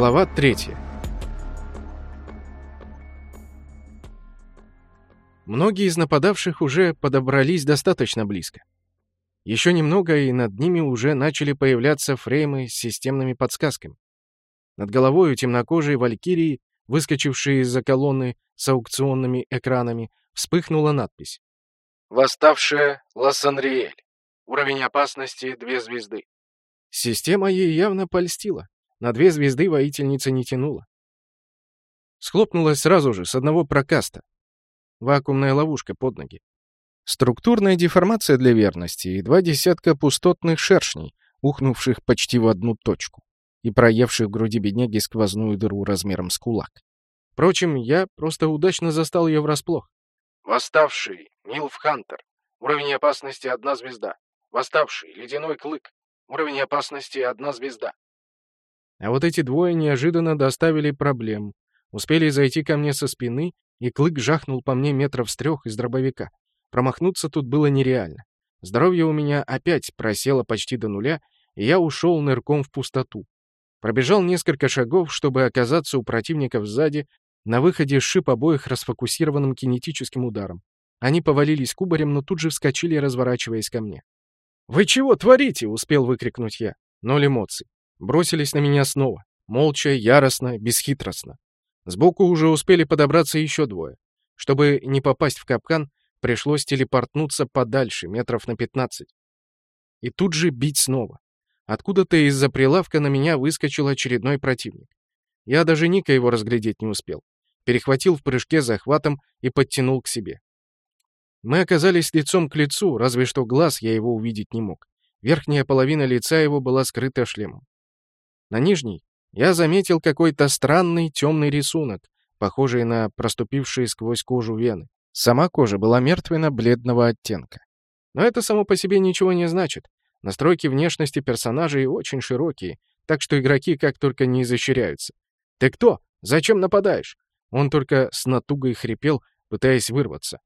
Глава 3. Многие из нападавших уже подобрались достаточно близко. Еще немного, и над ними уже начали появляться фреймы с системными подсказками. Над головой у темнокожей валькирии, выскочившей из-за колонны с аукционными экранами, вспыхнула надпись. «Восставшая Лассанриэль. Уровень опасности — две звезды». Система ей явно польстила. На две звезды воительница не тянула. Схлопнулась сразу же, с одного прокаста. Вакуумная ловушка под ноги. Структурная деформация для верности и два десятка пустотных шершней, ухнувших почти в одну точку и проевших в груди бедняги сквозную дыру размером с кулак. Впрочем, я просто удачно застал ее врасплох. «Восставший, Милф Хантер. Уровень опасности — одна звезда. Восставший, Ледяной Клык. Уровень опасности — одна звезда. А вот эти двое неожиданно доставили проблем. Успели зайти ко мне со спины, и клык жахнул по мне метров с трех из дробовика. Промахнуться тут было нереально. Здоровье у меня опять просело почти до нуля, и я ушел нырком в пустоту. Пробежал несколько шагов, чтобы оказаться у противников сзади, на выходе сшиб обоих расфокусированным кинетическим ударом. Они повалились кубарем, но тут же вскочили, разворачиваясь ко мне. «Вы чего творите?» — успел выкрикнуть я. Ноль эмоций бросились на меня снова, молча, яростно, бесхитростно. Сбоку уже успели подобраться еще двое. Чтобы не попасть в капкан, пришлось телепортнуться подальше, метров на пятнадцать. И тут же бить снова. Откуда-то из-за прилавка на меня выскочил очередной противник. Я даже Ника его разглядеть не успел. Перехватил в прыжке захватом и подтянул к себе. Мы оказались лицом к лицу, разве что глаз я его увидеть не мог. Верхняя половина лица его была скрыта шлемом. На нижней я заметил какой-то странный темный рисунок, похожий на проступившие сквозь кожу вены. Сама кожа была мертвенно-бледного оттенка. Но это само по себе ничего не значит. Настройки внешности персонажей очень широкие, так что игроки как только не изощряются. «Ты кто? Зачем нападаешь?» Он только с натугой хрипел, пытаясь вырваться.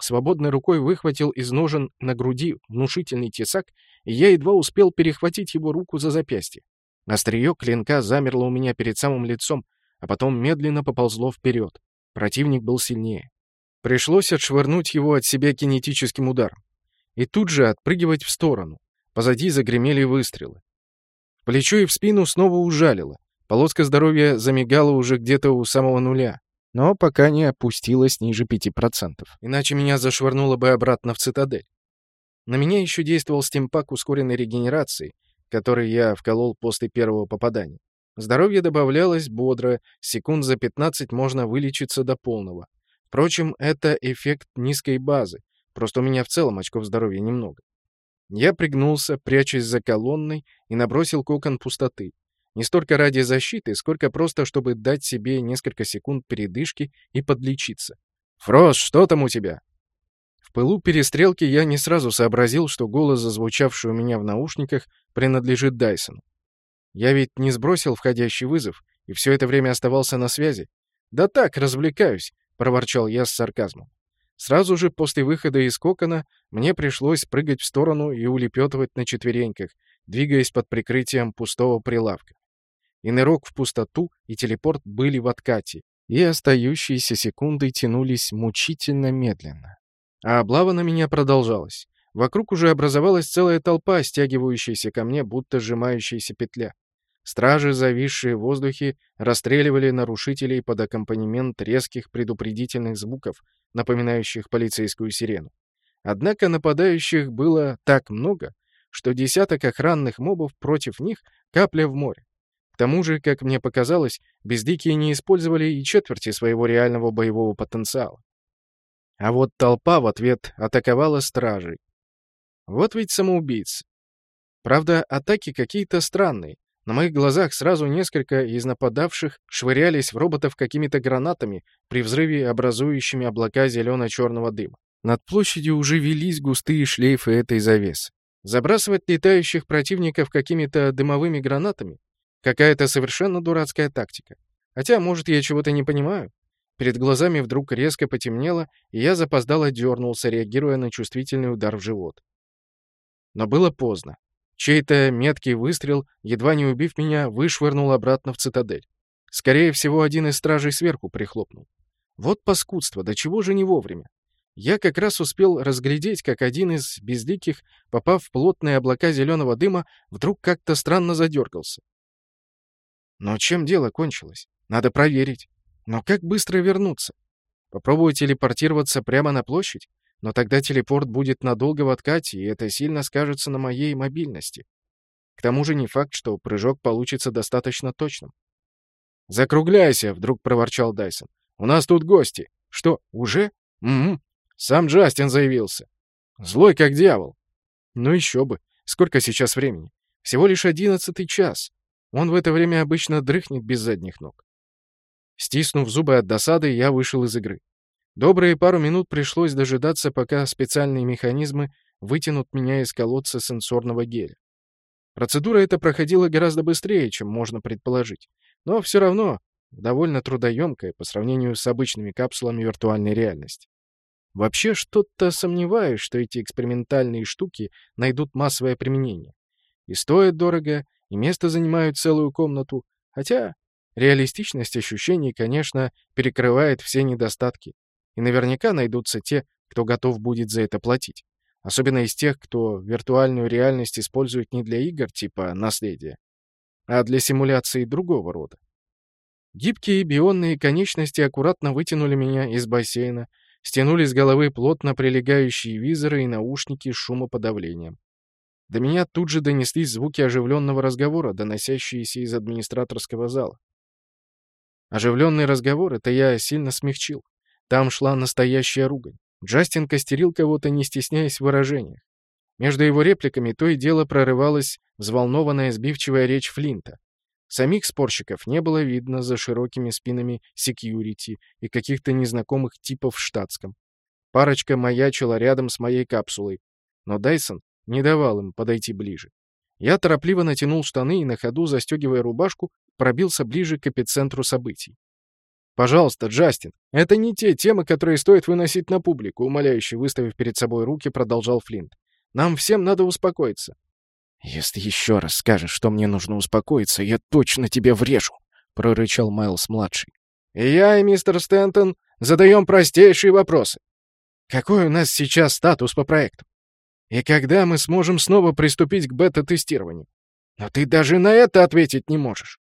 Свободной рукой выхватил из ножен на груди внушительный тесак, и я едва успел перехватить его руку за запястье. Острие клинка замерло у меня перед самым лицом, а потом медленно поползло вперед. Противник был сильнее. Пришлось отшвырнуть его от себя кинетическим ударом. И тут же отпрыгивать в сторону. Позади загремели выстрелы. В плечо и в спину снова ужалило. Полоска здоровья замигала уже где-то у самого нуля, но пока не опустилась ниже 5%. Иначе меня зашвырнуло бы обратно в цитадель. На меня еще действовал стимпак ускоренной регенерации, который я вколол после первого попадания. Здоровье добавлялось бодро, секунд за 15 можно вылечиться до полного. Впрочем, это эффект низкой базы, просто у меня в целом очков здоровья немного. Я пригнулся, прячась за колонной, и набросил кокон пустоты. Не столько ради защиты, сколько просто, чтобы дать себе несколько секунд передышки и подлечиться. «Фрост, что там у тебя?» В пылу перестрелки я не сразу сообразил, что голос, зазвучавший у меня в наушниках, принадлежит Дайсону. Я ведь не сбросил входящий вызов и все это время оставался на связи. «Да так, развлекаюсь», — проворчал я с сарказмом. Сразу же после выхода из кокона мне пришлось прыгать в сторону и улепетывать на четвереньках, двигаясь под прикрытием пустого прилавка. И нырок в пустоту, и телепорт были в откате, и остающиеся секунды тянулись мучительно медленно. А облава на меня продолжалась. Вокруг уже образовалась целая толпа, стягивающаяся ко мне, будто сжимающаяся петля. Стражи, зависшие в воздухе, расстреливали нарушителей под аккомпанемент резких предупредительных звуков, напоминающих полицейскую сирену. Однако нападающих было так много, что десяток охранных мобов против них — капля в море. К тому же, как мне показалось, бездикие не использовали и четверти своего реального боевого потенциала. А вот толпа в ответ атаковала стражей. Вот ведь самоубийцы. Правда, атаки какие-то странные. На моих глазах сразу несколько из нападавших швырялись в роботов какими-то гранатами при взрыве, образующими облака зелено-черного дыма. Над площадью уже велись густые шлейфы этой завесы. Забрасывать летающих противников какими-то дымовыми гранатами? Какая-то совершенно дурацкая тактика. Хотя, может, я чего-то не понимаю. Перед глазами вдруг резко потемнело, и я запоздало дернулся, реагируя на чувствительный удар в живот. Но было поздно. Чей-то меткий выстрел, едва не убив меня, вышвырнул обратно в цитадель. Скорее всего, один из стражей сверху прихлопнул. Вот паскудство, до чего же не вовремя. Я как раз успел разглядеть, как один из безликих, попав в плотные облака зеленого дыма, вдруг как-то странно задергался. Но чем дело кончилось? Надо проверить. Но как быстро вернуться? Попробую телепортироваться прямо на площадь? Но тогда телепорт будет надолго в откате, и это сильно скажется на моей мобильности. К тому же не факт, что прыжок получится достаточно точным. «Закругляйся!» — вдруг проворчал Дайсон. «У нас тут гости». «Что, уже?» «Угу. Сам Джастин заявился. Злой как дьявол». «Ну еще бы. Сколько сейчас времени? Всего лишь одиннадцатый час. Он в это время обычно дрыхнет без задних ног». Стиснув зубы от досады, я вышел из игры. Добрые пару минут пришлось дожидаться, пока специальные механизмы вытянут меня из колодца сенсорного геля. Процедура эта проходила гораздо быстрее, чем можно предположить, но все равно довольно трудоемкая по сравнению с обычными капсулами виртуальной реальности. Вообще, что-то сомневаюсь, что эти экспериментальные штуки найдут массовое применение. И стоят дорого, и место занимают целую комнату, хотя реалистичность ощущений, конечно, перекрывает все недостатки. И наверняка найдутся те, кто готов будет за это платить. Особенно из тех, кто виртуальную реальность использует не для игр типа «Наследие», а для симуляции другого рода. Гибкие бионные конечности аккуратно вытянули меня из бассейна, стянули с головы плотно прилегающие визоры и наушники с шумоподавлением. До меня тут же донеслись звуки оживленного разговора, доносящиеся из администраторского зала. Оживленный разговор — это я сильно смягчил. Там шла настоящая ругань. Джастин костерил кого-то, не стесняясь в выражениях. Между его репликами то и дело прорывалась взволнованная сбивчивая речь Флинта. Самих спорщиков не было видно за широкими спинами секьюрити и каких-то незнакомых типов в штатском. Парочка маячила рядом с моей капсулой, но Дайсон не давал им подойти ближе. Я торопливо натянул штаны и на ходу, застегивая рубашку, пробился ближе к эпицентру событий. «Пожалуйста, Джастин, это не те темы, которые стоит выносить на публику», умоляюще выставив перед собой руки, продолжал Флинт. «Нам всем надо успокоиться». «Если еще раз скажешь, что мне нужно успокоиться, я точно тебе врежу», — прорычал Майлз-младший. «И я, и мистер Стэнтон задаем простейшие вопросы. Какой у нас сейчас статус по проекту? И когда мы сможем снова приступить к бета-тестированию? Но ты даже на это ответить не можешь.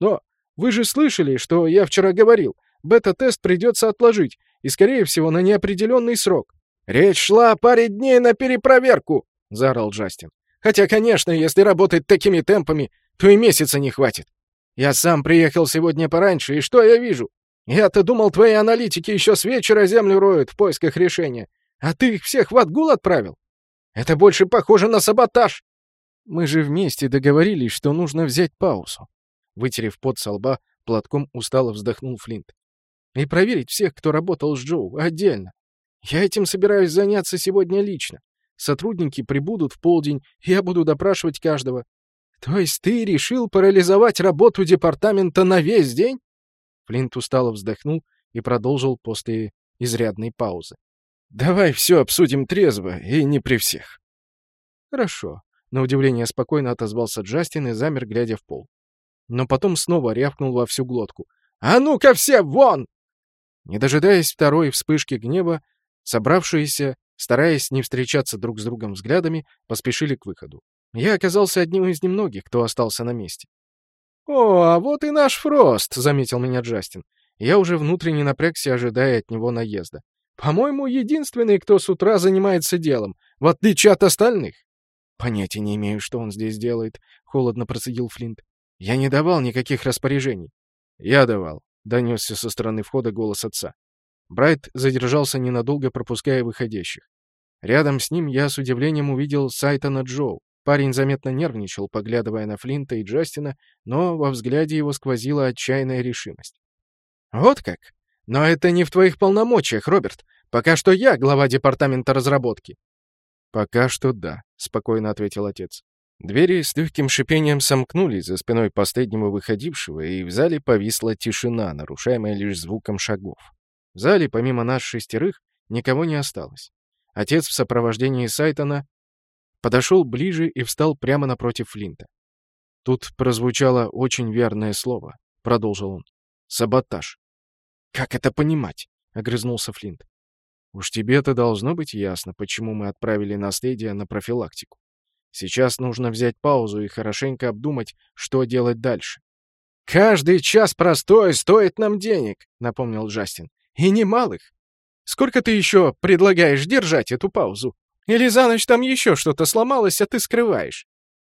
Но вы же слышали, что я вчера говорил. Бета-тест придется отложить, и, скорее всего, на неопределенный срок. «Речь шла о паре дней на перепроверку!» — заорал Джастин. «Хотя, конечно, если работать такими темпами, то и месяца не хватит. Я сам приехал сегодня пораньше, и что я вижу? Я-то думал, твои аналитики еще с вечера землю роют в поисках решения. А ты их всех в отгул отправил? Это больше похоже на саботаж!» Мы же вместе договорились, что нужно взять паузу. Вытерев пот со лба, платком устало вздохнул Флинт. «И проверить всех, кто работал с Джоу, отдельно. Я этим собираюсь заняться сегодня лично. Сотрудники прибудут в полдень, я буду допрашивать каждого. То есть ты решил парализовать работу департамента на весь день?» Флинт устало вздохнул и продолжил после изрядной паузы. «Давай все обсудим трезво и не при всех». «Хорошо», — на удивление спокойно отозвался Джастин и замер, глядя в пол но потом снова рявкнул во всю глотку. «А ну-ка все вон!» Не дожидаясь второй вспышки гнева, собравшиеся, стараясь не встречаться друг с другом взглядами, поспешили к выходу. Я оказался одним из немногих, кто остался на месте. «О, а вот и наш Фрост!» — заметил меня Джастин. Я уже внутренне напрягся, ожидая от него наезда. «По-моему, единственный, кто с утра занимается делом, в отличие от остальных». «Понятия не имею, что он здесь делает», — холодно процедил Флинт. «Я не давал никаких распоряжений». «Я давал», — донесся со стороны входа голос отца. Брайт задержался ненадолго, пропуская выходящих. Рядом с ним я с удивлением увидел Сайтона Джоу. Парень заметно нервничал, поглядывая на Флинта и Джастина, но во взгляде его сквозила отчаянная решимость. «Вот как? Но это не в твоих полномочиях, Роберт. Пока что я глава департамента разработки». «Пока что да», — спокойно ответил отец. Двери с легким шипением сомкнулись за спиной последнего выходившего, и в зале повисла тишина, нарушаемая лишь звуком шагов. В зале, помимо нас шестерых, никого не осталось. Отец в сопровождении Сайтона подошел ближе и встал прямо напротив Флинта. Тут прозвучало очень верное слово, продолжил он. Саботаж. Как это понимать? огрызнулся Флинт. Уж тебе-то должно быть ясно, почему мы отправили наследие на профилактику. Сейчас нужно взять паузу и хорошенько обдумать, что делать дальше. «Каждый час простой стоит нам денег», — напомнил Джастин. «И немалых. Сколько ты еще предлагаешь держать эту паузу? Или за ночь там еще что-то сломалось, а ты скрываешь?»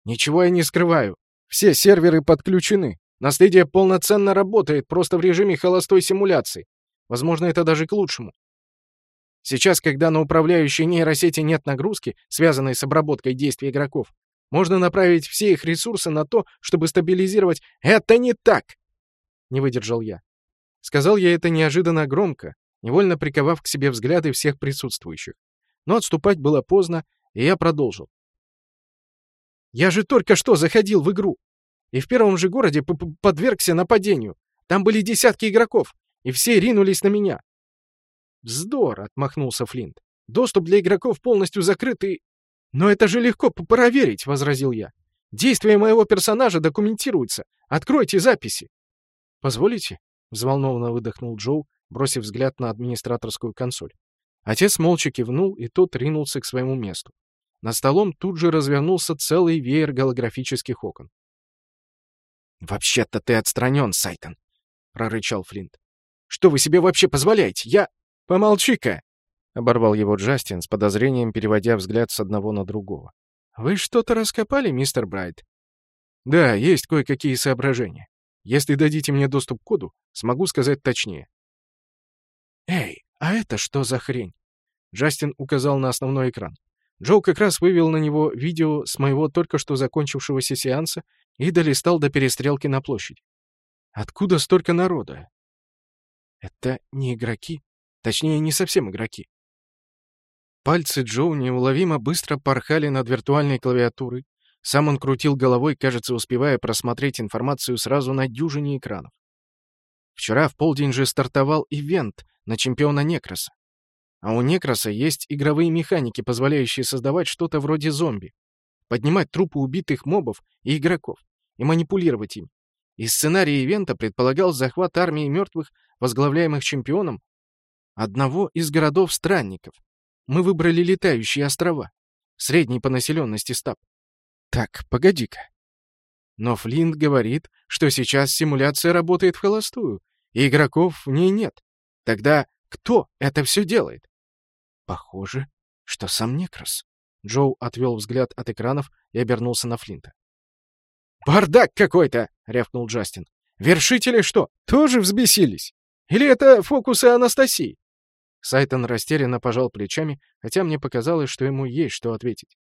«Ничего я не скрываю. Все серверы подключены. Наследие полноценно работает, просто в режиме холостой симуляции. Возможно, это даже к лучшему. Сейчас, когда на управляющей нейросети нет нагрузки, связанной с обработкой действий игроков, можно направить все их ресурсы на то, чтобы стабилизировать «Это не так!» Не выдержал я. Сказал я это неожиданно громко, невольно приковав к себе взгляды всех присутствующих. Но отступать было поздно, и я продолжил. «Я же только что заходил в игру, и в первом же городе подвергся нападению. Там были десятки игроков, и все ринулись на меня. «Вздор!» — отмахнулся Флинт. «Доступ для игроков полностью закрыт и...» «Но это же легко проверить!» — возразил я. «Действия моего персонажа документируются. Откройте записи!» «Позволите?» — взволнованно выдохнул Джоу, бросив взгляд на администраторскую консоль. Отец молча кивнул, и тот ринулся к своему месту. На столом тут же развернулся целый веер голографических окон. «Вообще-то ты отстранен, Сайтон!» — прорычал Флинт. «Что вы себе вообще позволяете? Я...» «Помолчи-ка!» — оборвал его Джастин, с подозрением переводя взгляд с одного на другого. «Вы что-то раскопали, мистер Брайт?» «Да, есть кое-какие соображения. Если дадите мне доступ к коду, смогу сказать точнее». «Эй, а это что за хрень?» Джастин указал на основной экран. Джоу как раз вывел на него видео с моего только что закончившегося сеанса и долистал до перестрелки на площадь. «Откуда столько народа?» «Это не игроки?» Точнее, не совсем игроки. Пальцы Джоу неуловимо быстро порхали над виртуальной клавиатурой. Сам он крутил головой, кажется, успевая просмотреть информацию сразу на дюжине экранов. Вчера в полдень же стартовал ивент на чемпиона Некроса. А у Некроса есть игровые механики, позволяющие создавать что-то вроде зомби. Поднимать трупы убитых мобов и игроков и манипулировать им. И сценарий ивента предполагал захват армии мертвых, возглавляемых чемпионом, одного из городов-странников. Мы выбрали летающие острова, средний по населенности стаб. Так, погоди-ка. Но Флинт говорит, что сейчас симуляция работает в холостую, и игроков в ней нет. Тогда кто это все делает? Похоже, что сам Некрос. Джоу отвел взгляд от экранов и обернулся на Флинта. «Бардак какой-то!» — рявкнул Джастин. «Вершители что, тоже взбесились? Или это фокусы Анастасии?» Сайтон растерянно пожал плечами, хотя мне показалось, что ему есть что ответить.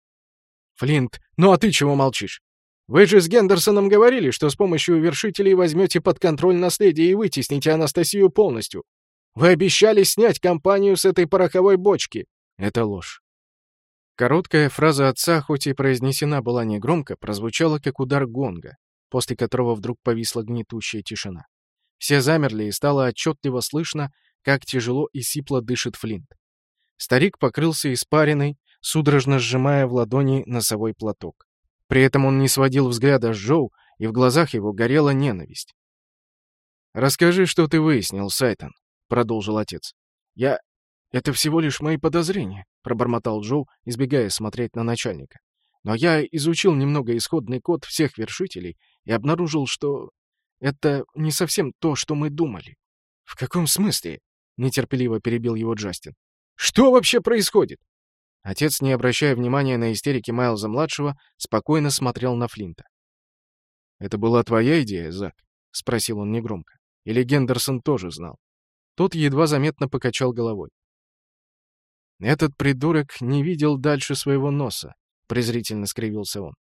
«Флинт, ну а ты чего молчишь? Вы же с Гендерсоном говорили, что с помощью вершителей возьмете под контроль наследие и вытесните Анастасию полностью. Вы обещали снять компанию с этой пороховой бочки. Это ложь». Короткая фраза отца, хоть и произнесена была негромко, прозвучала как удар гонга, после которого вдруг повисла гнетущая тишина. Все замерли, и стало отчетливо слышно, как тяжело и сипло дышит Флинт. Старик покрылся испариной, судорожно сжимая в ладони носовой платок. При этом он не сводил взгляда с Джоу, и в глазах его горела ненависть. «Расскажи, что ты выяснил, Сайтон», — продолжил отец. «Я... Это всего лишь мои подозрения», — пробормотал Джоу, избегая смотреть на начальника. «Но я изучил немного исходный код всех вершителей и обнаружил, что это не совсем то, что мы думали». «В каком смысле?» — нетерпеливо перебил его Джастин. «Что вообще происходит?» Отец, не обращая внимания на истерики Майлза-младшего, спокойно смотрел на Флинта. «Это была твоя идея, Зак?» — спросил он негромко. «Или Гендерсон тоже знал?» Тот едва заметно покачал головой. «Этот придурок не видел дальше своего носа», — презрительно скривился он.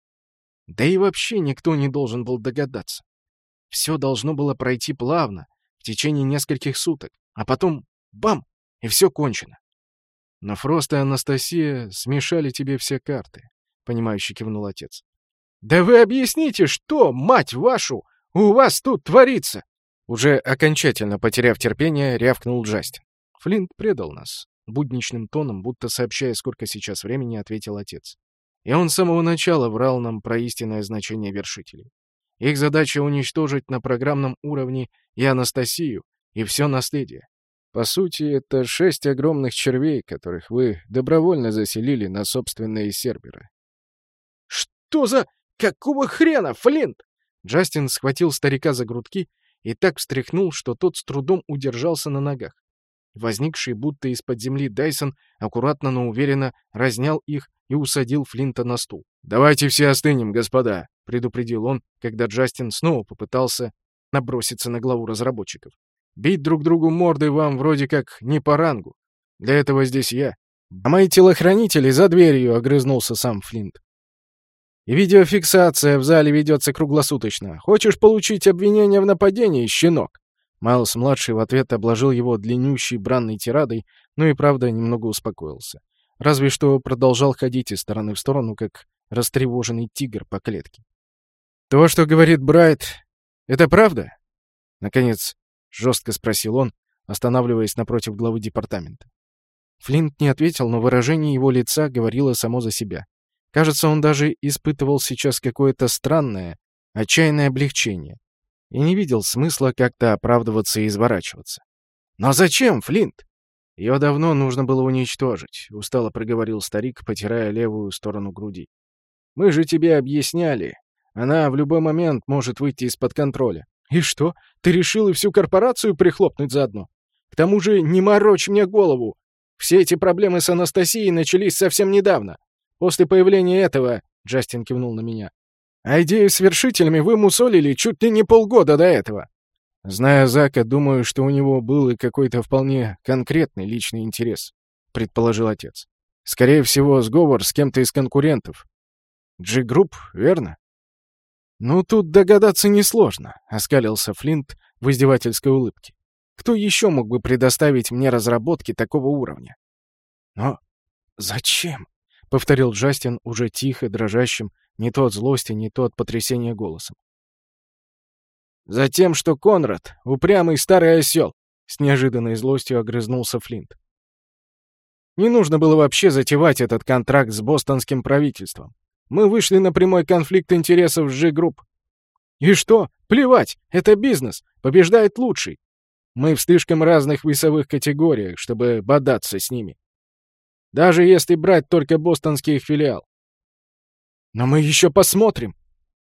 «Да и вообще никто не должен был догадаться. Все должно было пройти плавно, в течение нескольких суток, а потом — бам! И все кончено. Но Фрост и Анастасия смешали тебе все карты, — понимающе кивнул отец. «Да вы объясните, что, мать вашу, у вас тут творится?» Уже окончательно потеряв терпение, рявкнул Джастин. Флинт предал нас. Будничным тоном, будто сообщая, сколько сейчас времени, ответил отец. И он с самого начала врал нам про истинное значение вершителей. Их задача уничтожить на программном уровне и Анастасию, и все наследие. По сути, это шесть огромных червей, которых вы добровольно заселили на собственные серверы. «Что за... какого хрена, Флинт?» Джастин схватил старика за грудки и так встряхнул, что тот с трудом удержался на ногах. Возникший будто из-под земли Дайсон аккуратно, но уверенно разнял их и усадил Флинта на стул. «Давайте все остынем, господа», — предупредил он, когда Джастин снова попытался наброситься на главу разработчиков. «Бить друг другу морды вам вроде как не по рангу. Для этого здесь я. А мои телохранители за дверью», — огрызнулся сам Флинт. «И видеофиксация в зале ведется круглосуточно. Хочешь получить обвинение в нападении, щенок?» Майлз-младший в ответ обложил его длиннющей бранной тирадой, но и правда немного успокоился. Разве что продолжал ходить из стороны в сторону, как растревоженный тигр по клетке. «То, что говорит Брайт, это правда?» Наконец, жестко спросил он, останавливаясь напротив главы департамента. Флинт не ответил, но выражение его лица говорило само за себя. Кажется, он даже испытывал сейчас какое-то странное, отчаянное облегчение и не видел смысла как-то оправдываться и изворачиваться. «Но зачем, Флинт?» «Ее давно нужно было уничтожить», — устало проговорил старик, потирая левую сторону груди. «Мы же тебе объясняли. Она в любой момент может выйти из-под контроля». «И что, ты решил и всю корпорацию прихлопнуть заодно? К тому же не морочь мне голову. Все эти проблемы с Анастасией начались совсем недавно. После появления этого...» — Джастин кивнул на меня. А идею с вершителями вы мусолили чуть ли не полгода до этого. Зная Зака, думаю, что у него был и какой-то вполне конкретный личный интерес, предположил отец. Скорее всего, сговор с кем-то из конкурентов. G-групп, верно? Ну, тут догадаться несложно, оскалился Флинт в издевательской улыбке. Кто еще мог бы предоставить мне разработки такого уровня? Но зачем? повторил Джастин уже тихо, дрожащим, не то от злости, не то от потрясения голосом. «Затем, что Конрад — упрямый старый осел!» — с неожиданной злостью огрызнулся Флинт. «Не нужно было вообще затевать этот контракт с бостонским правительством. Мы вышли на прямой конфликт интересов с G-групп. И что? Плевать! Это бизнес! Побеждает лучший! Мы в слишком разных весовых категориях, чтобы бодаться с ними. Даже если брать только бостонский филиал. Но мы еще посмотрим.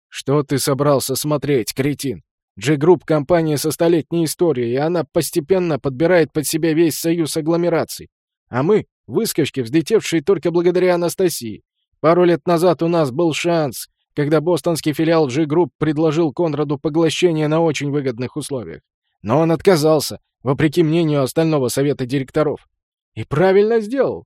Что ты собрался смотреть, кретин? G-Group — компания со столетней историей, и она постепенно подбирает под себя весь союз агломераций. А мы — выскочки, взлетевшие только благодаря Анастасии. Пару лет назад у нас был шанс, когда бостонский филиал G-Group предложил Конраду поглощение на очень выгодных условиях. Но он отказался, вопреки мнению остального совета директоров. И правильно сделал.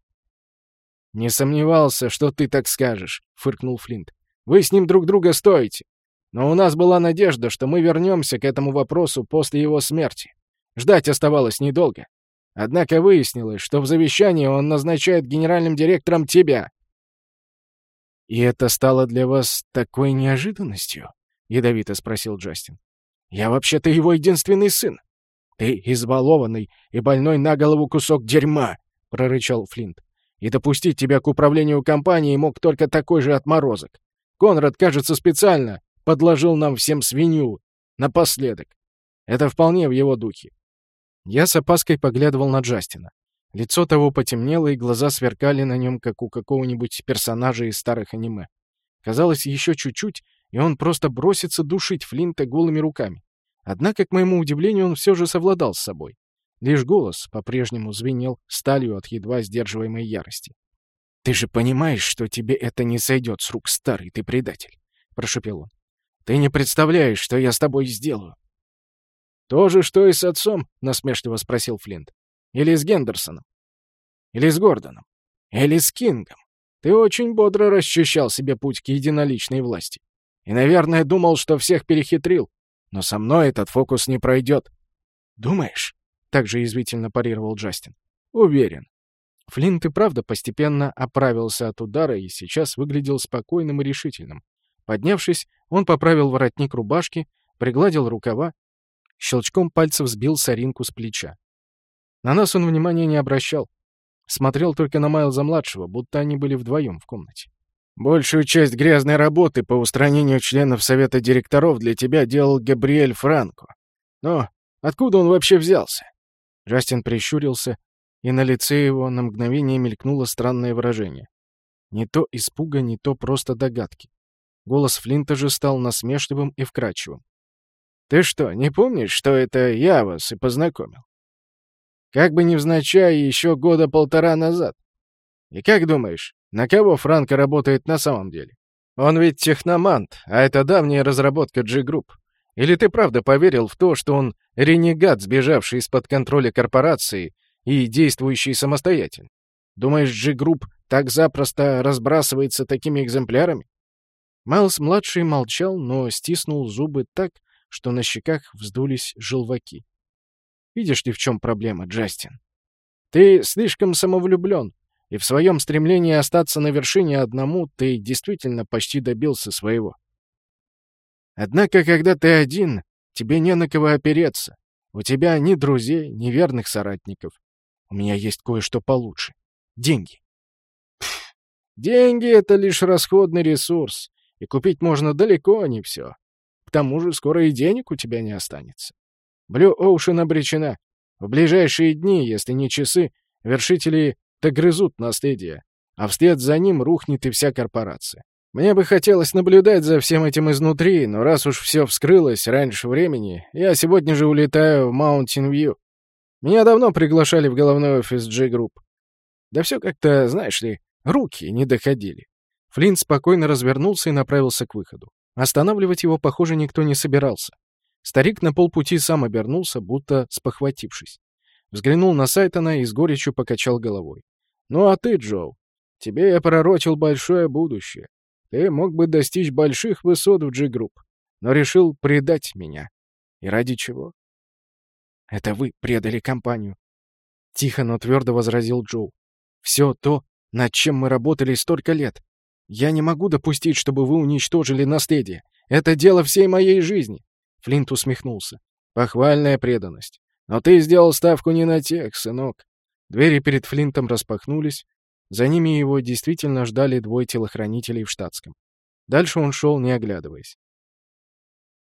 «Не сомневался, что ты так скажешь», — фыркнул Флинт. «Вы с ним друг друга стоите. Но у нас была надежда, что мы вернемся к этому вопросу после его смерти. Ждать оставалось недолго. Однако выяснилось, что в завещании он назначает генеральным директором тебя». «И это стало для вас такой неожиданностью?» — ядовито спросил Джастин. «Я вообще-то его единственный сын». «Ты избалованный и больной на голову кусок дерьма!» — прорычал Флинт. И допустить тебя к управлению компанией мог только такой же отморозок. Конрад, кажется, специально подложил нам всем свинью. Напоследок. Это вполне в его духе. Я с опаской поглядывал на Джастина. Лицо того потемнело, и глаза сверкали на нем, как у какого-нибудь персонажа из старых аниме. Казалось, еще чуть-чуть, и он просто бросится душить Флинта голыми руками. Однако, к моему удивлению, он все же совладал с собой. Лишь голос по-прежнему звенел сталью от едва сдерживаемой ярости. «Ты же понимаешь, что тебе это не сойдет с рук, старый ты предатель!» — прошепел он. «Ты не представляешь, что я с тобой сделаю!» «То же, что и с отцом?» — насмешливо спросил Флинт. «Или с Гендерсоном? Или с Гордоном? Или с Кингом? Ты очень бодро расчищал себе путь к единоличной власти. И, наверное, думал, что всех перехитрил. Но со мной этот фокус не пройдет. Думаешь?» Также язвительно парировал Джастин. Уверен. Флинт и правда постепенно оправился от удара и сейчас выглядел спокойным и решительным. Поднявшись, он поправил воротник рубашки, пригладил рукава, щелчком пальцев сбил соринку с плеча. На нас он внимания не обращал. Смотрел только на Майлза-младшего, будто они были вдвоем в комнате. Большую часть грязной работы по устранению членов совета директоров для тебя делал Габриэль Франко. Но откуда он вообще взялся?» Джастин прищурился, и на лице его на мгновение мелькнуло странное выражение. Не то испуга, не то просто догадки. Голос Флинта же стал насмешливым и вкрадчивым. «Ты что, не помнишь, что это я вас и познакомил? Как бы невзначай еще года полтора назад. И как думаешь, на кого Франко работает на самом деле? Он ведь техномант, а это давняя разработка G-Group. Или ты правда поверил в то, что он ренегат, сбежавший из-под контроля корпорации и действующий самостоятельно? Думаешь, G-Group так запросто разбрасывается такими экземплярами? Майлз-младший молчал, но стиснул зубы так, что на щеках вздулись желваки. «Видишь ты, в чем проблема, Джастин? Ты слишком самовлюблен, и в своем стремлении остаться на вершине одному ты действительно почти добился своего. Однако, когда ты один, тебе не на кого опереться. У тебя ни друзей, ни верных соратников. У меня есть кое-что получше. Деньги. Пфф, деньги — это лишь расходный ресурс, и купить можно далеко не все. К тому же скоро и денег у тебя не останется. Блю Оушен обречена. В ближайшие дни, если не часы, вершители догрызут наследие, а вслед за ним рухнет и вся корпорация. Мне бы хотелось наблюдать за всем этим изнутри, но раз уж все вскрылось раньше времени, я сегодня же улетаю в Mountain View. Меня давно приглашали в головной офис G-Group. Да все как-то, знаешь ли, руки не доходили. Флинн спокойно развернулся и направился к выходу. Останавливать его, похоже, никто не собирался. Старик на полпути сам обернулся, будто спохватившись. Взглянул на Сайтона и с горечью покачал головой. «Ну а ты, Джоу, тебе я пророчил большое будущее. Ты мог бы достичь больших высот в G-Group, но решил предать меня. И ради чего?» «Это вы предали компанию», — тихо, но твердо возразил Джоу. «Все то, над чем мы работали столько лет. Я не могу допустить, чтобы вы уничтожили наследие. Это дело всей моей жизни». Флинт усмехнулся. «Похвальная преданность. Но ты сделал ставку не на тех, сынок. Двери перед Флинтом распахнулись. За ними его действительно ждали двое телохранителей в штатском. Дальше он шел, не оглядываясь.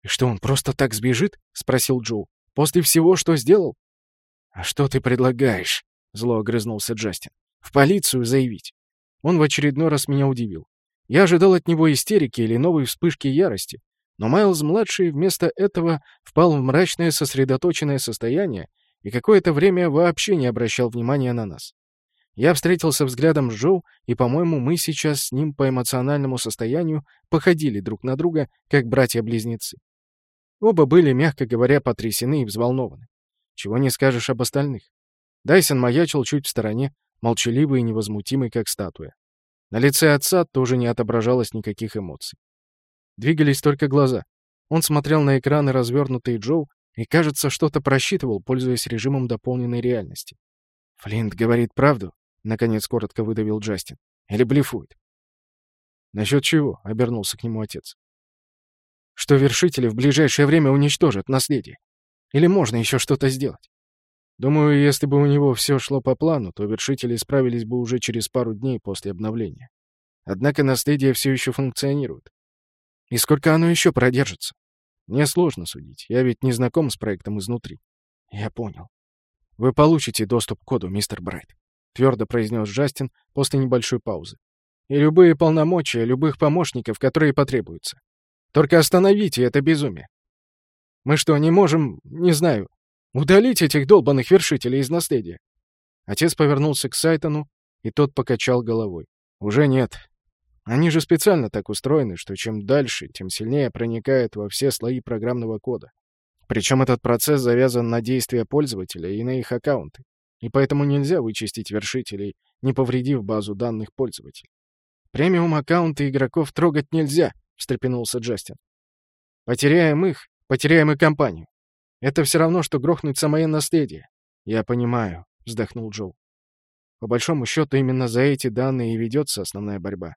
«И что, он просто так сбежит?» — спросил Джо. «После всего, что сделал?» «А что ты предлагаешь?» — зло огрызнулся Джастин. «В полицию заявить». Он в очередной раз меня удивил. Я ожидал от него истерики или новой вспышки ярости, но Майлз-младший вместо этого впал в мрачное сосредоточенное состояние и какое-то время вообще не обращал внимания на нас. Я встретился взглядом с Джоу, и, по-моему, мы сейчас с ним по эмоциональному состоянию походили друг на друга, как братья-близнецы. Оба были, мягко говоря, потрясены и взволнованы. Чего не скажешь об остальных. Дайсон маячил чуть в стороне, молчаливый и невозмутимый, как статуя. На лице отца тоже не отображалось никаких эмоций. Двигались только глаза. Он смотрел на экраны, развернутые Джоу, и, кажется, что-то просчитывал, пользуясь режимом дополненной реальности. «Флинт говорит правду?» — наконец коротко выдавил Джастин. «Или блефует?» «Насчет чего?» — обернулся к нему отец. «Что вершители в ближайшее время уничтожат наследие. Или можно еще что-то сделать?» Думаю, если бы у него все шло по плану, то вершители справились бы уже через пару дней после обновления. Однако наследие все еще функционирует. И сколько оно еще продержится? Мне сложно судить. Я ведь не знаком с проектом изнутри. Я понял. Вы получите доступ к коду, мистер Брайт, твердо произнес Джастин после небольшой паузы. И любые полномочия, любых помощников, которые потребуются. Только остановите это безумие. Мы что, не можем, не знаю, удалить этих долбанных вершителей из наследия? Отец повернулся к Сайтону, и тот покачал головой. Уже нет. Они же специально так устроены, что чем дальше, тем сильнее проникает во все слои программного кода. Причем этот процесс завязан на действия пользователя и на их аккаунты. И поэтому нельзя вычистить вершителей, не повредив базу данных пользователей. «Премиум аккаунты игроков трогать нельзя», — встрепенулся Джастин. «Потеряем их, потеряем и компанию. Это все равно, что грохнуть самое наследие». «Я понимаю», — вздохнул Джоу. «По большому счету, именно за эти данные и ведется основная борьба.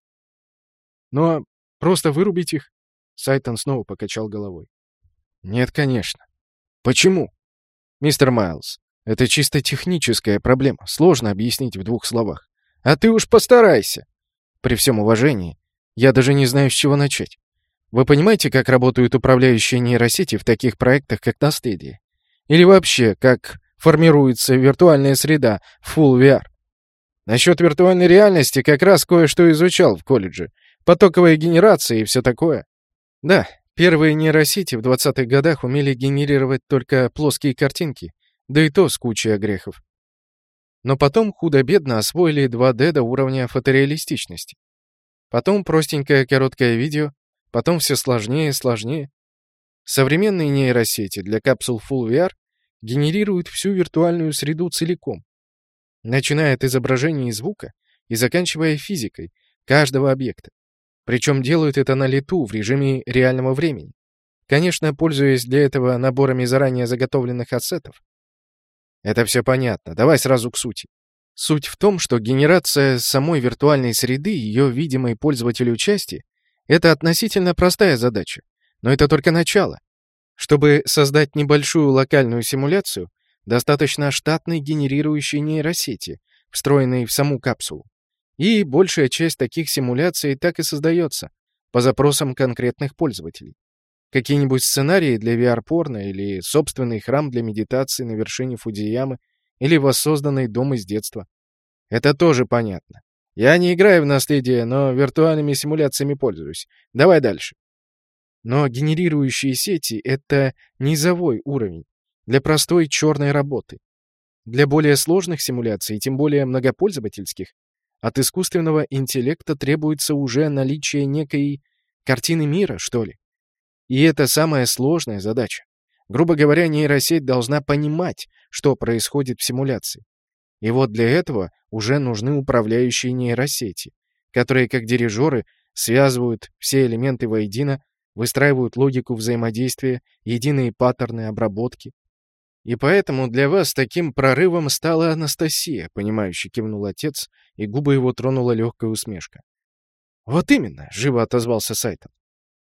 Но просто вырубить их? Сайтон снова покачал головой. Нет, конечно. Почему? Мистер Майлз, это чисто техническая проблема. Сложно объяснить в двух словах. А ты уж постарайся. При всем уважении, Я даже не знаю, с чего начать. Вы понимаете, как работают управляющие нейросети в таких проектах, как «Наследие»? Или вообще, как формируется виртуальная среда в Full VR? Насчет виртуальной реальности как раз кое-что изучал в колледже. Потоковая генерация и все такое. Да, первые нейросети в 20-х годах умели генерировать только плоские картинки, да и то с кучей огрехов. Но потом худо-бедно освоили 2D до уровня фотореалистичности. Потом простенькое короткое видео, потом все сложнее и сложнее. Современные нейросети для капсул Full VR генерируют всю виртуальную среду целиком, начиная от изображения и звука и заканчивая физикой каждого объекта. Причем делают это на лету в режиме реального времени. Конечно, пользуясь для этого наборами заранее заготовленных ассетов. Это все понятно. Давай сразу к сути. Суть в том, что генерация самой виртуальной среды, ее видимой пользователю части, это относительно простая задача. Но это только начало. Чтобы создать небольшую локальную симуляцию, достаточно штатной генерирующей нейросети, встроенной в саму капсулу. И большая часть таких симуляций так и создается, по запросам конкретных пользователей. Какие-нибудь сценарии для VR-порно или собственный храм для медитации на вершине Фудзиямы или воссозданный дом из детства. Это тоже понятно. Я не играю в наследие, но виртуальными симуляциями пользуюсь. Давай дальше. Но генерирующие сети — это низовой уровень для простой черной работы. Для более сложных симуляций, тем более многопользовательских, от искусственного интеллекта требуется уже наличие некой картины мира, что ли. И это самая сложная задача. Грубо говоря, нейросеть должна понимать, что происходит в симуляции. И вот для этого уже нужны управляющие нейросети, которые, как дирижеры, связывают все элементы воедино, выстраивают логику взаимодействия, единые паттерны обработки. И поэтому для вас таким прорывом стала Анастасия, понимающе кивнул отец, и губы его тронула легкая усмешка. Вот именно, живо отозвался Сайтон.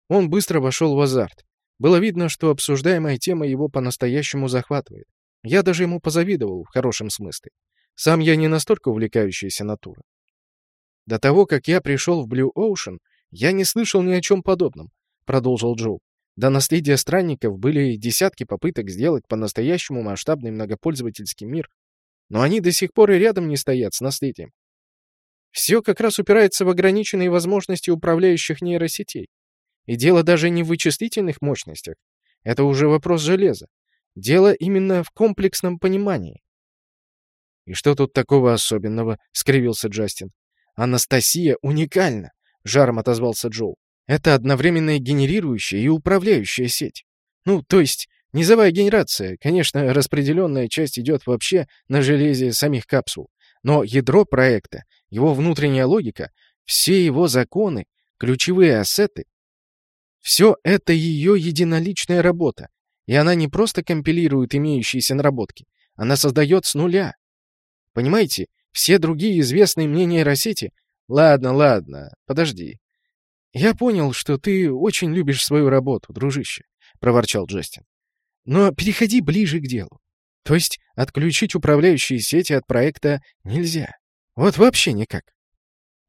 Он быстро вошел в азарт. Было видно, что обсуждаемая тема его по-настоящему захватывает. Я даже ему позавидовал, в хорошем смысле. Сам я не настолько увлекающаяся натура. До того, как я пришел в Blue Ocean, я не слышал ни о чем подобном, продолжил Джоу. До наследия странников были десятки попыток сделать по-настоящему масштабный многопользовательский мир, но они до сих пор и рядом не стоят с наследием. Все как раз упирается в ограниченные возможности управляющих нейросетей. И дело даже не в вычислительных мощностях. Это уже вопрос железа. Дело именно в комплексном понимании. «И что тут такого особенного?» — скривился Джастин. «Анастасия уникальна!» — жаром отозвался Джоу. «Это одновременная генерирующая и управляющая сеть. Ну, то есть, низовая генерация. Конечно, распределенная часть идет вообще на железе самих капсул. Но ядро проекта, его внутренняя логика, все его законы, ключевые ассеты все это ее единоличная работа, и она не просто компилирует имеющиеся наработки, она создает с нуля. Понимаете, все другие известные мне нейросети... Ладно, ладно, подожди. Я понял, что ты очень любишь свою работу, дружище, — проворчал Джастин. Но переходи ближе к делу. То есть отключить управляющие сети от проекта нельзя. Вот вообще никак.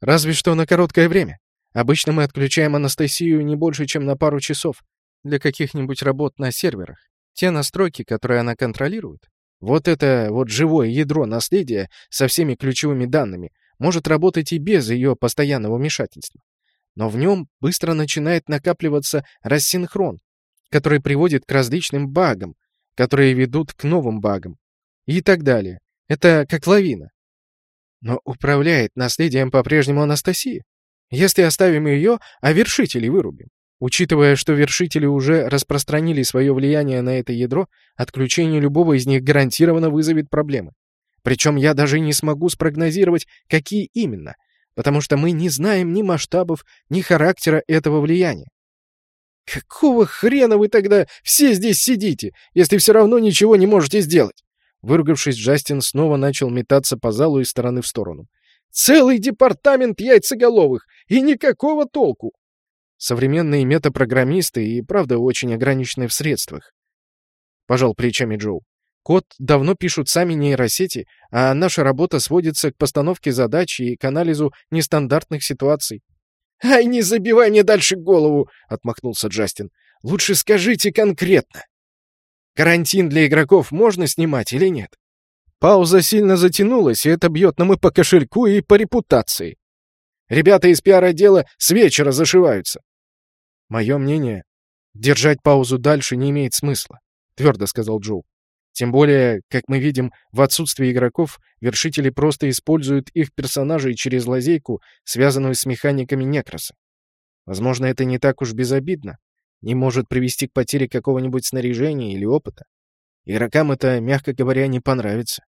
Разве что на короткое время. Обычно мы отключаем Анастасию не больше, чем на пару часов для каких-нибудь работ на серверах. Те настройки, которые она контролирует, вот это вот живое ядро наследия со всеми ключевыми данными может работать и без ее постоянного вмешательства. Но в нем быстро начинает накапливаться рассинхрон, который приводит к различным багам, которые ведут к новым багам. И так далее. Это как лавина. Но управляет наследием по-прежнему Анастасия. Если оставим ее, а вершителей вырубим. Учитывая, что вершители уже распространили свое влияние на это ядро, отключение любого из них гарантированно вызовет проблемы. Причем я даже не смогу спрогнозировать, какие именно, потому что мы не знаем ни масштабов, ни характера этого влияния. «Какого хрена вы тогда все здесь сидите, если все равно ничего не можете сделать?» Выругавшись, Джастин снова начал метаться по залу из стороны в сторону. Целый департамент яйцеголовых, и никакого толку. Современные метапрограммисты и, правда, очень ограничены в средствах. Пожал плечами Джоу. Код давно пишут сами нейросети, а наша работа сводится к постановке задач и к анализу нестандартных ситуаций. «Ай, не забивай мне дальше голову!» — отмахнулся Джастин. «Лучше скажите конкретно. Карантин для игроков можно снимать или нет?» Пауза сильно затянулась, и это бьет нам и по кошельку, и по репутации. Ребята из пиар-отдела с вечера зашиваются. Мое мнение, держать паузу дальше не имеет смысла, твердо сказал Джоу. Тем более, как мы видим, в отсутствие игроков, вершители просто используют их персонажей через лазейку, связанную с механиками Некроса. Возможно, это не так уж безобидно, не может привести к потере какого-нибудь снаряжения или опыта. Игрокам это, мягко говоря, не понравится.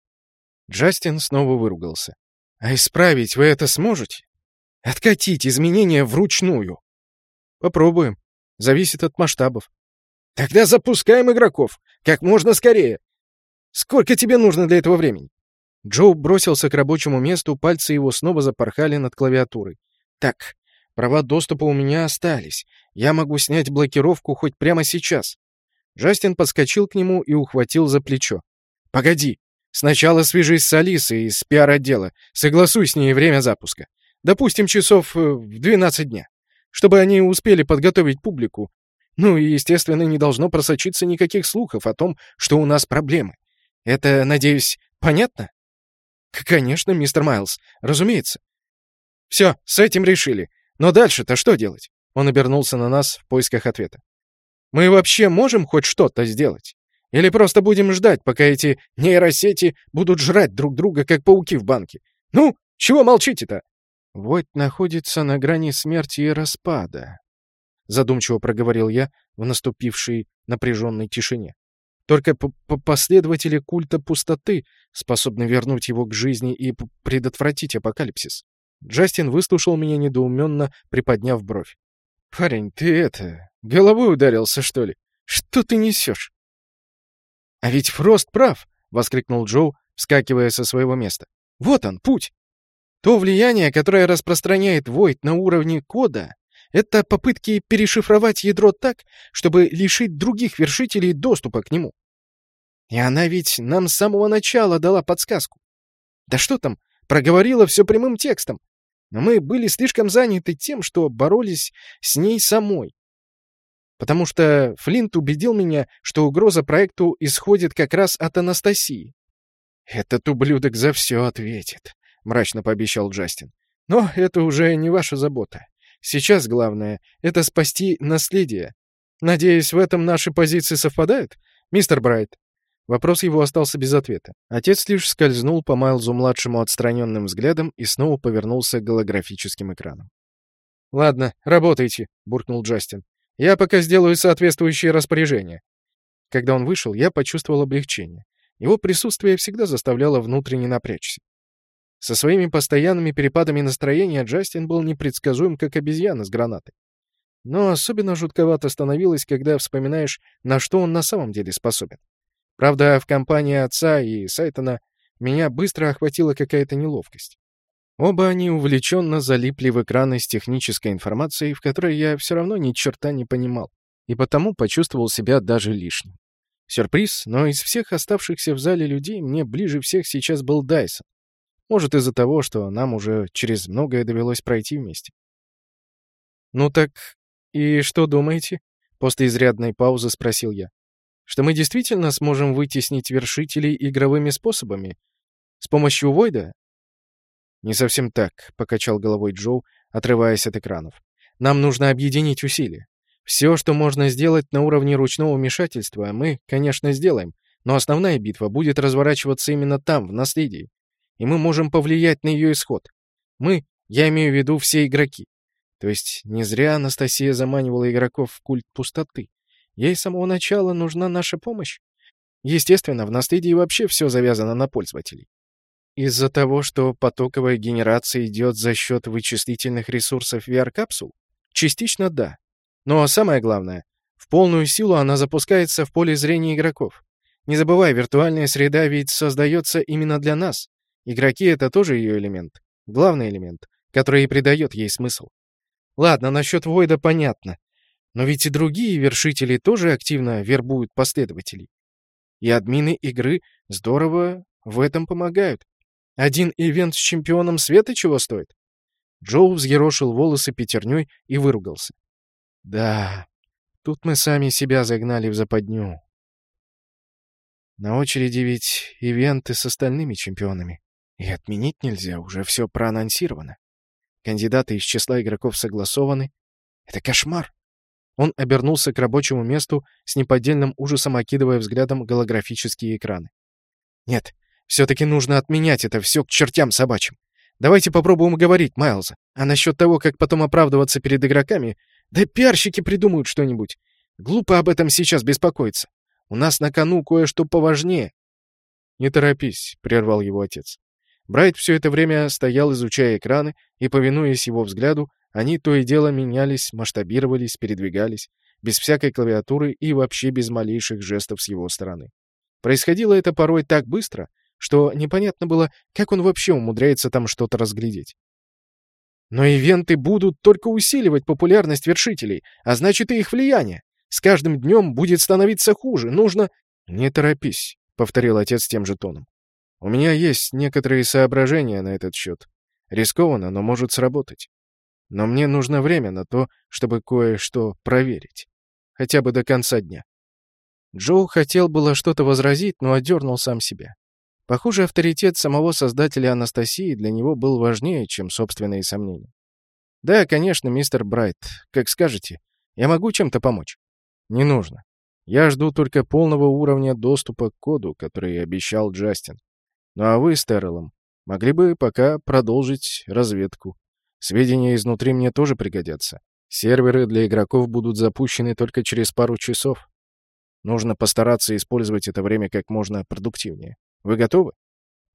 Джастин снова выругался. «А исправить вы это сможете? Откатить изменения вручную?» «Попробуем. Зависит от масштабов». «Тогда запускаем игроков! Как можно скорее! Сколько тебе нужно для этого времени?» Джо бросился к рабочему месту, пальцы его снова запорхали над клавиатурой. «Так, права доступа у меня остались. Я могу снять блокировку хоть прямо сейчас». Джастин подскочил к нему и ухватил за плечо. «Погоди. Сначала свяжись с Алисой из пиар-отдела. Согласуй с ней время запуска. Допустим, часов э, в 12 дня. Чтобы они успели подготовить публику. Ну и, естественно, не должно просочиться никаких слухов о том, что у нас проблемы. Это, надеюсь, понятно? Конечно, мистер Майлз, разумеется. Все, с этим решили. Но дальше-то что делать? Он обернулся на нас в поисках ответа. Мы вообще можем хоть что-то сделать? Или просто будем ждать, пока эти нейросети будут жрать друг друга, как пауки в банке? Ну, чего молчите-то? Вот находится на грани смерти и распада, задумчиво проговорил я в наступившей напряженной тишине. Только последователи культа пустоты способны вернуть его к жизни и предотвратить апокалипсис. Джастин выслушал меня недоуменно, приподняв бровь. «Парень, ты это... головой ударился, что ли? Что ты несешь?» «А ведь Фрост прав!» — воскликнул Джоу, вскакивая со своего места. «Вот он, путь! То влияние, которое распространяет Войт на уровне кода, это попытки перешифровать ядро так, чтобы лишить других вершителей доступа к нему. И она ведь нам с самого начала дала подсказку. Да что там, проговорила все прямым текстом. Но мы были слишком заняты тем, что боролись с ней самой. Потому что Флинт убедил меня, что угроза проекту исходит как раз от Анастасии. «Этот ублюдок за все ответит», — мрачно пообещал Джастин. «Но это уже не ваша забота. Сейчас главное — это спасти наследие. Надеюсь, в этом наши позиции совпадают, мистер Брайт?» Вопрос его остался без ответа. Отец лишь скользнул по Майлзу-младшему отстраненным взглядом и снова повернулся к голографическим экранам. «Ладно, работайте», — буркнул Джастин. «Я пока сделаю соответствующие распоряжения». Когда он вышел, я почувствовал облегчение. Его присутствие всегда заставляло внутренне напрячься. Со своими постоянными перепадами настроения Джастин был непредсказуем, как обезьяна с гранатой. Но особенно жутковато становилось, когда вспоминаешь, на что он на самом деле способен. Правда, в компании отца и Сайтона меня быстро охватила какая-то неловкость. Оба они увлеченно залипли в экраны с технической информацией, в которой я все равно ни черта не понимал, и потому почувствовал себя даже лишним. Сюрприз, но из всех оставшихся в зале людей мне ближе всех сейчас был Дайсон. Может, из-за того, что нам уже через многое довелось пройти вместе. «Ну так и что думаете?» После изрядной паузы спросил я. «Что мы действительно сможем вытеснить вершителей игровыми способами? С помощью Войда?» «Не совсем так», — покачал головой Джоу, отрываясь от экранов. «Нам нужно объединить усилия. Все, что можно сделать на уровне ручного вмешательства, мы, конечно, сделаем, но основная битва будет разворачиваться именно там, в наследии и мы можем повлиять на ее исход. Мы, я имею в виду все игроки. То есть не зря Анастасия заманивала игроков в культ пустоты. Ей с самого начала нужна наша помощь. Естественно, в наследии вообще все завязано на пользователей. Из-за того, что потоковая генерация идет за счет вычислительных ресурсов VR-капсул? Частично да. Но самое главное, в полную силу она запускается в поле зрения игроков. Не забывай, виртуальная среда ведь создается именно для нас. Игроки — это тоже ее элемент. Главный элемент, который и придает ей смысл. Ладно, насчет Войда понятно. Но ведь и другие вершители тоже активно вербуют последователей. И админы игры здорово в этом помогают. Один ивент с чемпионом света чего стоит? Джоу взъерошил волосы пятерней и выругался. Да, тут мы сами себя загнали в западню. На очереди ведь ивенты с остальными чемпионами. И отменить нельзя, уже все проанонсировано. Кандидаты из числа игроков согласованы. Это кошмар. Он обернулся к рабочему месту с неподдельным ужасом, окидывая взглядом голографические экраны. Нет, все-таки нужно отменять это все к чертям собачьим. Давайте попробуем уговорить Майлза. А насчет того, как потом оправдываться перед игроками, да пиарщики придумают что-нибудь. Глупо об этом сейчас беспокоиться. У нас на кону кое-что поважнее. «Не торопись», — прервал его отец. Брайт все это время стоял, изучая экраны, и, повинуясь его взгляду, они то и дело менялись, масштабировались, передвигались, без всякой клавиатуры и вообще без малейших жестов с его стороны. Происходило это порой так быстро, что непонятно было, как он вообще умудряется там что-то разглядеть. Но ивенты будут только усиливать популярность вершителей, а значит и их влияние. С каждым днем будет становиться хуже. Нужно... «Не торопись», — повторил отец тем же тоном. «У меня есть некоторые соображения на этот счет. Рискованно, но может сработать. Но мне нужно время на то, чтобы кое-что проверить. Хотя бы до конца дня». Джоу хотел было что-то возразить, но отдернул сам себя. Похоже, авторитет самого создателя Анастасии для него был важнее, чем собственные сомнения. «Да, конечно, мистер Брайт, как скажете. Я могу чем-то помочь?» «Не нужно. Я жду только полного уровня доступа к коду, который обещал Джастин. Ну а вы с Террелом могли бы пока продолжить разведку. Сведения изнутри мне тоже пригодятся. Серверы для игроков будут запущены только через пару часов. Нужно постараться использовать это время как можно продуктивнее. Вы готовы?»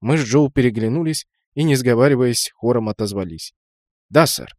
Мы с Джоу переглянулись и, не сговариваясь, хором отозвались. «Да, сэр».